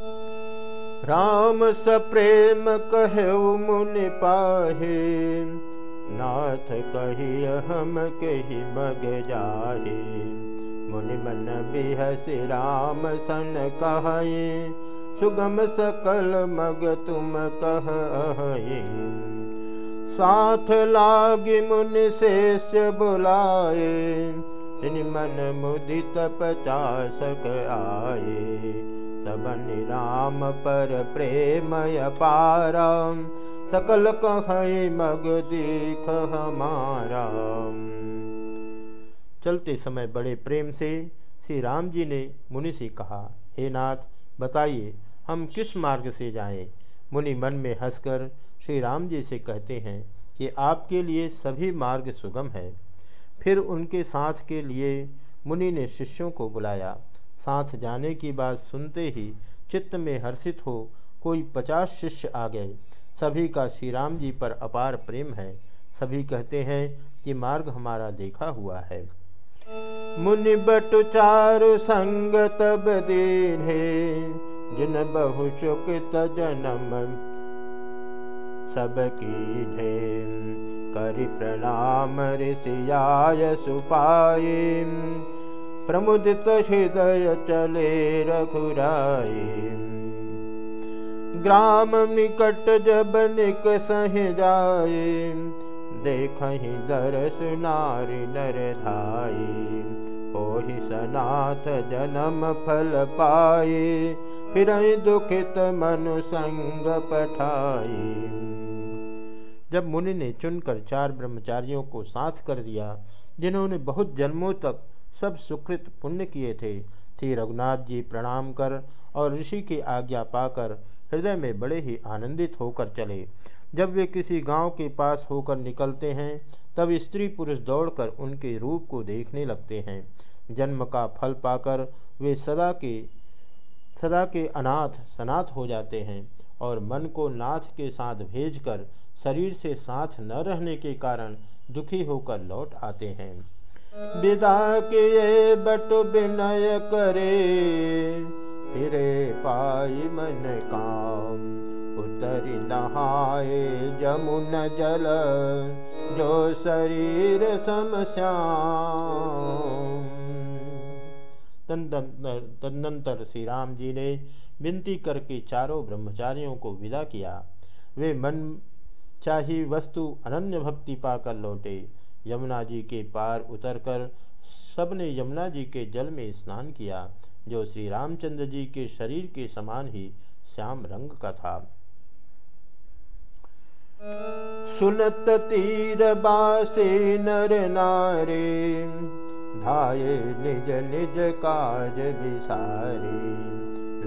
राम सप्रेम कहु मुनि पाहे नाथ कही हम कही मग जाहे। मुनि मन बिहस राम सन कहे सुगम सकल मग तुम कह साथ लाग मुनि शेष बुलाए तिन मन मुदित पचासक आए सबन राम पर प्रेमय पारा सकल कह, मग देख हमारा चलते समय बड़े प्रेम से श्री राम जी ने मुनि से कहा, हे नाथ, बताइए, हम किस मार्ग से जाएँ? मुनि मन में हंसकर श्री राम जी से कहते हैं कि आपके लिए सभी मार्ग सुगम है। फिर उनके साथ के लिए मुनि ने शिष्यों को बुलाया। साथ जाने की बात सुनते ही चित्त में हर्षित हो कोई पचास शिष्य आ गए। सभी का श्री राम जी पर अपार प्रेम है। सभी कहते हैं कि मार्ग हमारा देखा हुआ है। मुनि बटु चारु संग तब दीन जिन बहु चुकित जन्म सब की करि प्रणाम ऋषियाय सुपाई प्रमुदित हृदय चले रघुराई। ग्राम निकट जब निक सह जाए देख ही दरस नारी नर धाई ही सनाथ जन्म फल पाए फिर दुखित मनु संग पठाई जब मुनि ने चुनकर चार ब्रह्मचारियों को साथ कर दिया, जिन्होंने बहुत जन्मों तक सब सुकृत पुण्य किए थे। श्री रघुनाथ जी प्रणाम कर और ऋषि की आज्ञा पाकर हृदय में बड़े ही आनंदित होकर चले। जब वे किसी गाँव के पास होकर निकलते हैं, तब स्त्री पुरुष दौड़कर उनके रूप को देखने लगते हैं। जन्म का फल पाकर वे सदा के सदा के अनाथ सनाथ हो जाते हैं और मन को नाथ के साथ भेजकर शरीर से साथ न रहने के कारण दुखी होकर लौट आते हैं। विदा किए बट विनय करे। फिरे पाई मन काम, उतरी नहाए जमुन जल, जो शरीर समस्या तदनंतर श्री राम जी ने विनती करके चारों ब्रह्मचारियों को विदा किया। वे मन चाही वस्तु अनन्य भक्ति पाकर लौटे। यमुना जी के पार उतरकर सबने यमुना जी के जल में स्नान किया, जो श्री रामचंद्र जी के शरीर के समान ही श्याम रंग का था। सुनत तीर बासे नर नारे, धाये निज निज काज बिसारी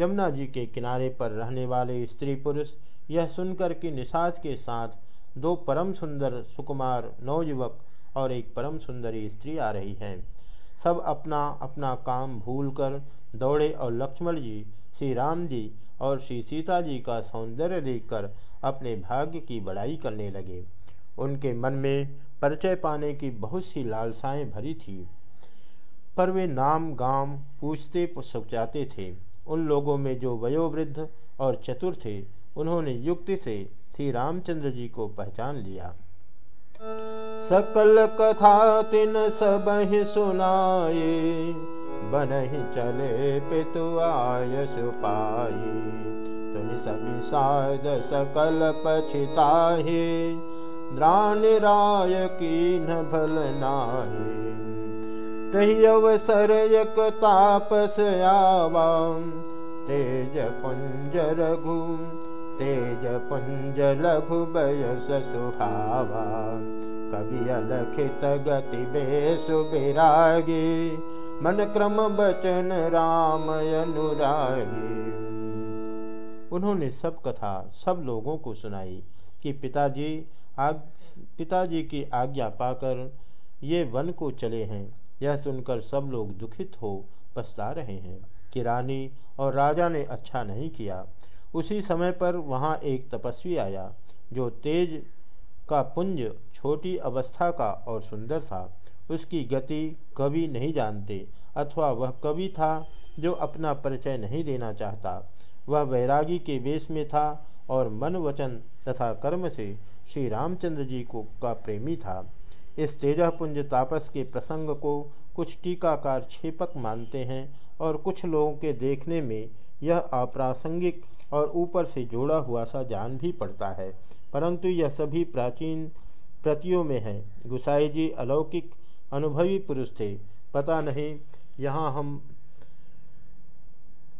यमुना जी के किनारे पर रहने वाले स्त्री पुरुष यह सुनकर कि निषाद के साथ दो परम सुंदर सुकुमार, नवयुवक और एक परम सुंदरी स्त्री आ रही हैं। सब अपना अपना काम भूलकर दौड़े और लक्ष्मण जी श्री राम जी और श्री सीता जी का सौंदर्य देखकर अपने भाग्य की बड़ाई करने लगे। उनके मन में परिचय पाने की बहुत सी लालसाएँ भरी थी, पर वे नाम गाँव पूछते जाते थे। उन लोगों में जो वयोवृद्ध और चतुर थे, उन्होंने युक्ति से श्री रामचंद्र जी को पहचान लिया। सकल कथा तिन सब सुनाए, बन ही चले पितु आय सुपाई तुम सभी साध सकल पछिताहे राय की न भल नाहे। अवसर एक तापस आवाम तेज पुंज रघु, तेज पुंज लघु बयस सुहावा कवि अलखित गति बेसु बिरागी, मन क्रम बचन राम अनुरागी। उन्होंने सब कथा, सब लोगों को सुनाई कि पिताजी आग, पिताजी की आज्ञा पाकर ये वन को चले हैं। यह सुनकर सब लोग दुखित हो पछता रहे हैं कि रानी और राजा ने अच्छा नहीं किया। उसी समय पर वहाँ एक तपस्वी आया, जो तेज का पुंज, छोटी अवस्था का और सुंदर था। उसकी गति कभी नहीं जानते, अथवा वह कवि था जो अपना परिचय नहीं देना चाहता। वह वैरागी के वेश में था और मन वचन तथा कर्म से श्री रामचंद्र जी को का प्रेमी था। इस तेजपुंज तापस के प्रसंग को कुछ टीकाकार छेपक मानते हैं और कुछ लोगों के देखने में यह अप्रासंगिक और ऊपर से जोड़ा हुआ सा जान भी पड़ता है। परंतु यह सभी प्राचीन प्रतियों में है। गुसाई जी अलौकिक अनुभवी पुरुष थे। पता नहीं यहाँ हम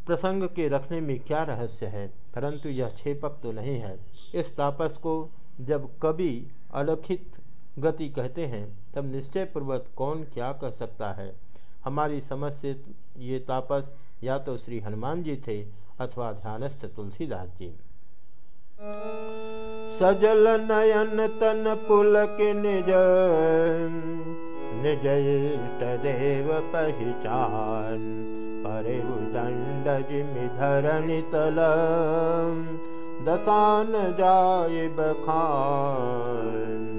प्रसंग के रखने में क्या रहस्य है, परंतु यह छेपक तो नहीं है। इस तापस को जब कभी अलखित गति कहते हैं, तब निश्चय पूर्वक कौन क्या कह सकता है? हमारी समझ से ये तापस या तो श्री हनुमान जी थे अथवा ध्यानस्थ तुलसीदास जी। सजल नयन तन पुलक निज निज देव पहचान, परे दंड तल दसान जाय बखान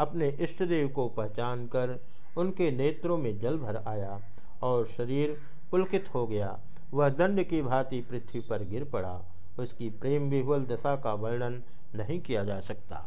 अपने इष्टदेव को पहचान कर उनके नेत्रों में जल भर आया और शरीर पुलकित हो गया। वह दंड की भांति पृथ्वी पर गिर पड़ा। उसकी प्रेम विह्वल दशा का वर्णन नहीं किया जा सकता।